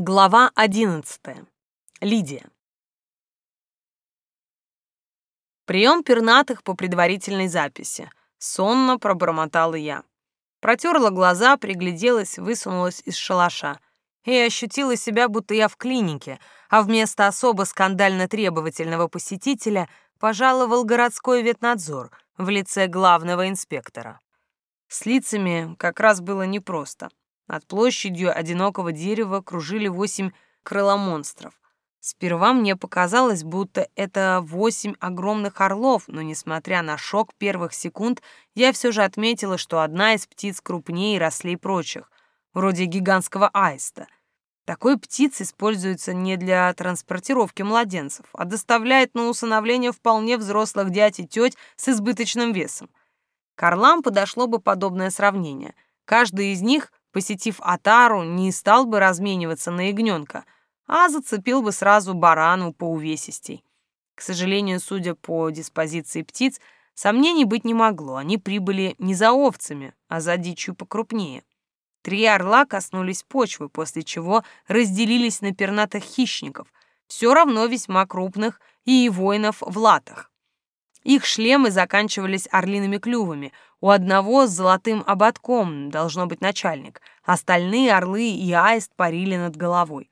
Глава одиннадцатая. Лидия. Прием пернатых по предварительной записи. Сонно пробормотала я. Протерла глаза, пригляделась, высунулась из шалаша и ощутила себя, будто я в клинике, а вместо особо скандально требовательного посетителя пожаловал городской ветнадзор в лице главного инспектора. С лицами как раз было непросто. Над площадью одинокого дерева кружили восемь крыломонстров. Сперва мне показалось, будто это восемь огромных орлов, но, несмотря на шок первых секунд, я все же отметила, что одна из птиц крупнее и рослей прочих, вроде гигантского аиста. Такой птиц используется не для транспортировки младенцев, а доставляет на усыновление вполне взрослых дядь и теть с избыточным весом. К орлам подошло бы подобное сравнение. Каждый из них посетив Атару, не стал бы размениваться на ягненка, а зацепил бы сразу барану по увесистей. К сожалению, судя по диспозиции птиц, сомнений быть не могло. Они прибыли не за овцами, а за дичью покрупнее. Три орла коснулись почвы, после чего разделились на пернатых хищников, все равно весьма крупных, и воинов в латах. Их шлемы заканчивались орлиными клювами. У одного с золотым ободком, должно быть начальник. Остальные орлы и аист парили над головой.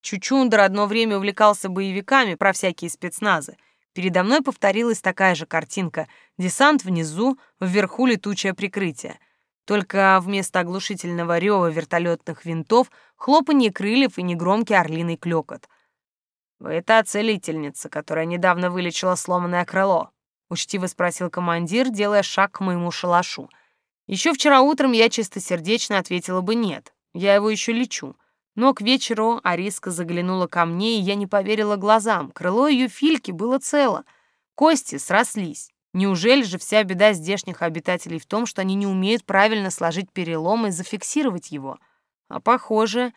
Чучундер одно время увлекался боевиками про всякие спецназы. Передо мной повторилась такая же картинка. Десант внизу, вверху летучее прикрытие. Только вместо оглушительного рева вертолетных винтов хлопанье крыльев и негромкий орлиный клёкот. «Вы та целительница, которая недавно вылечила сломанное крыло», — учтиво спросил командир, делая шаг к моему шалашу. Еще вчера утром я чистосердечно ответила бы «нет», я его еще лечу. Но к вечеру Ариска заглянула ко мне, и я не поверила глазам. Крыло ее фильки было цело. Кости срослись. Неужели же вся беда здешних обитателей в том, что они не умеют правильно сложить перелом и зафиксировать его? А похоже...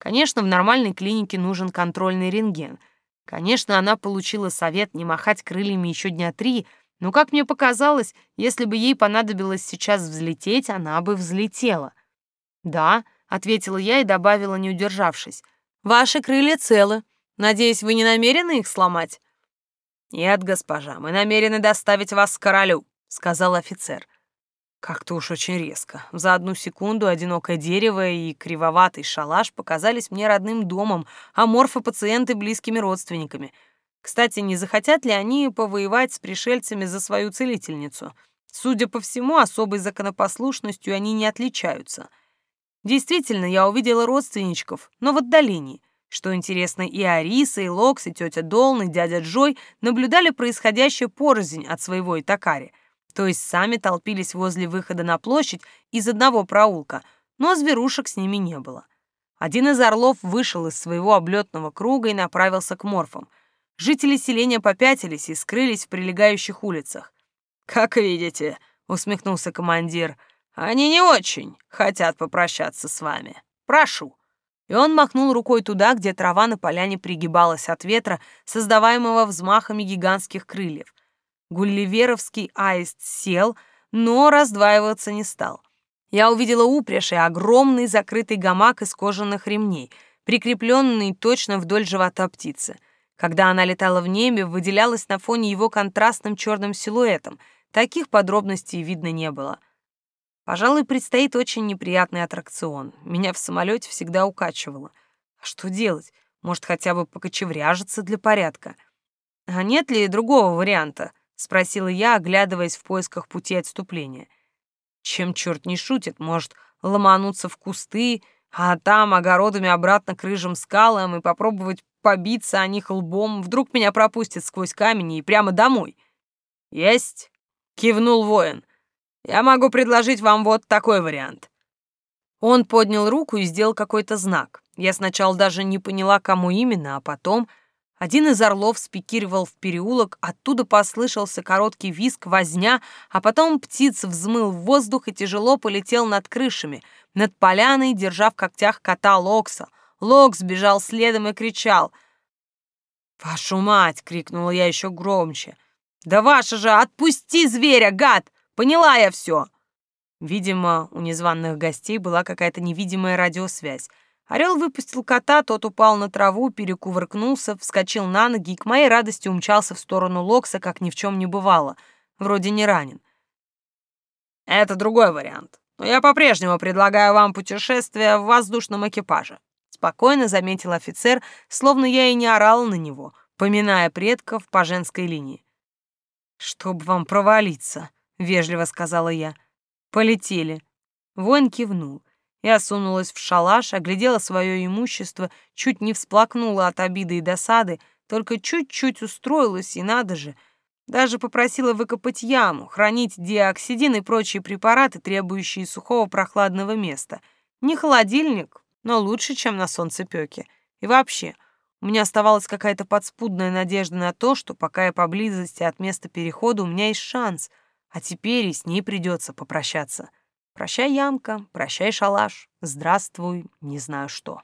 Конечно, в нормальной клинике нужен контрольный рентген — Конечно, она получила совет не махать крыльями еще дня три, но, как мне показалось, если бы ей понадобилось сейчас взлететь, она бы взлетела. «Да», — ответила я и добавила, не удержавшись. «Ваши крылья целы. Надеюсь, вы не намерены их сломать?» «Нет, госпожа, мы намерены доставить вас к королю», — сказал офицер. Как-то уж очень резко. За одну секунду одинокое дерево и кривоватый шалаш показались мне родным домом, а морфопациенты — близкими родственниками. Кстати, не захотят ли они повоевать с пришельцами за свою целительницу? Судя по всему, особой законопослушностью они не отличаются. Действительно, я увидела родственничков, но в отдалении. Что интересно, и Ариса, и Локс, и тетя Долн, и дядя Джой наблюдали происходящее порознь от своего Итакари — то есть сами толпились возле выхода на площадь из одного проулка, но зверушек с ними не было. Один из орлов вышел из своего облетного круга и направился к морфам. Жители селения попятились и скрылись в прилегающих улицах. «Как видите», — усмехнулся командир, — «они не очень хотят попрощаться с вами. Прошу». И он махнул рукой туда, где трава на поляне пригибалась от ветра, создаваемого взмахами гигантских крыльев. Гулливеровский аист сел, но раздваиваться не стал. Я увидела упряжь и огромный закрытый гамак из кожаных ремней, прикрепленный точно вдоль живота птицы. Когда она летала в небе, выделялась на фоне его контрастным черным силуэтом. Таких подробностей видно не было. Пожалуй, предстоит очень неприятный аттракцион. Меня в самолете всегда укачивало. А что делать? Может, хотя бы покочевряжиться для порядка? А нет ли другого варианта? — спросила я, оглядываясь в поисках пути отступления. Чем черт не шутит, может ломануться в кусты, а там огородами обратно к рыжим скалам и попробовать побиться о них лбом, вдруг меня пропустят сквозь камень и прямо домой. «Есть!» — кивнул воин. «Я могу предложить вам вот такой вариант». Он поднял руку и сделал какой-то знак. Я сначала даже не поняла, кому именно, а потом один из орлов спикировал в переулок, оттуда послышался короткий визг, возня, а потом птиц взмыл в воздух и тяжело полетел над крышами, над поляной, держа в когтях кота Локса. Локс бежал следом и кричал. «Вашу мать!» — крикнула я еще громче. «Да ваша же! Отпусти зверя, гад! Поняла я все!» Видимо, у незваных гостей была какая-то невидимая радиосвязь. Орел выпустил кота, тот упал на траву, перекувыркнулся, вскочил на ноги и к моей радости умчался в сторону Локса, как ни в чем не бывало. Вроде не ранен. Это другой вариант. Но я по-прежнему предлагаю вам путешествие в воздушном экипаже. Спокойно заметил офицер, словно я и не орал на него, поминая предков по женской линии. «Чтоб вам провалиться», — вежливо сказала я. «Полетели». Воин кивнул. Я сунулась в шалаш, оглядела свое имущество, чуть не всплакнула от обиды и досады, только чуть-чуть устроилась, и надо же. Даже попросила выкопать яму, хранить диоксидин и прочие препараты, требующие сухого прохладного места. Не холодильник, но лучше, чем на солнцепёке. И вообще, у меня оставалась какая-то подспудная надежда на то, что пока я поблизости от места перехода, у меня есть шанс, а теперь и с ней придется попрощаться. Прощай, ямка, прощай, шалаш, здравствуй, не знаю что.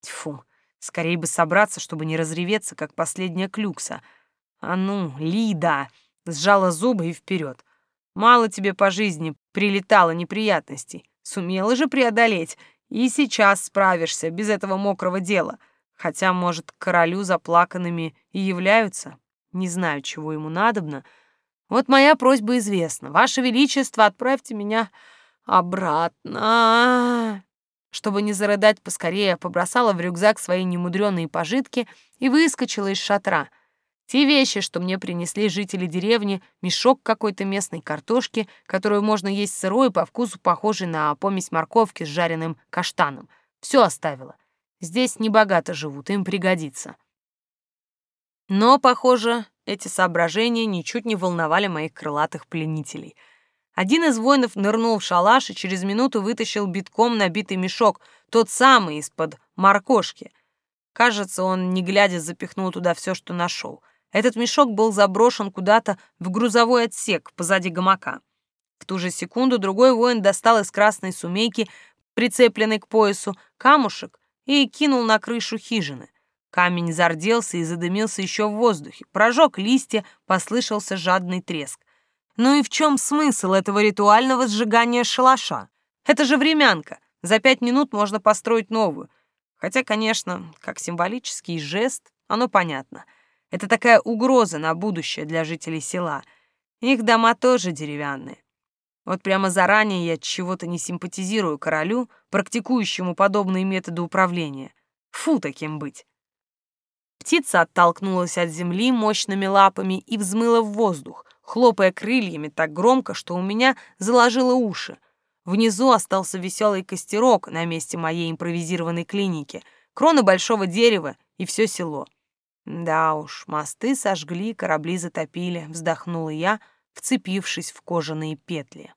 Тьфу, скорее бы собраться, чтобы не разреветься, как последняя клюкса. А ну, Лида, сжала зубы и вперед. Мало тебе по жизни прилетало неприятностей. Сумела же преодолеть, и сейчас справишься без этого мокрого дела. Хотя, может, королю заплаканными и являются. Не знаю, чего ему надобно. Вот моя просьба известна. Ваше Величество, отправьте меня обратно. Чтобы не зарыдать поскорее, побросала в рюкзак свои немудреные пожитки и выскочила из шатра. Те вещи, что мне принесли жители деревни, мешок какой-то местной картошки, которую можно есть сырой, по вкусу похожей на помесь морковки с жареным каштаном. Все оставила. Здесь небогато живут, им пригодится. Но, похоже, эти соображения ничуть не волновали моих крылатых пленителей — один из воинов нырнул в шалаш и через минуту вытащил битком набитый мешок, тот самый из-под моркошки. Кажется, он, не глядя, запихнул туда все, что нашел. Этот мешок был заброшен куда-то в грузовой отсек позади гамака. В ту же секунду другой воин достал из красной сумейки, прицепленной к поясу, камушек и кинул на крышу хижины. Камень зарделся и задымился еще в воздухе. Прожег листья, послышался жадный треск. Ну и в чем смысл этого ритуального сжигания шалаша? Это же времянка. За пять минут можно построить новую. Хотя, конечно, как символический жест, оно понятно. Это такая угроза на будущее для жителей села. Их дома тоже деревянные. Вот прямо заранее я чего-то не симпатизирую королю, практикующему подобные методы управления. Фу таким быть. Птица оттолкнулась от земли мощными лапами и взмыла в воздух хлопая крыльями так громко, что у меня заложило уши. Внизу остался веселый костерок на месте моей импровизированной клиники, крона большого дерева и все село. Да уж, мосты сожгли, корабли затопили, вздохнула я, вцепившись в кожаные петли.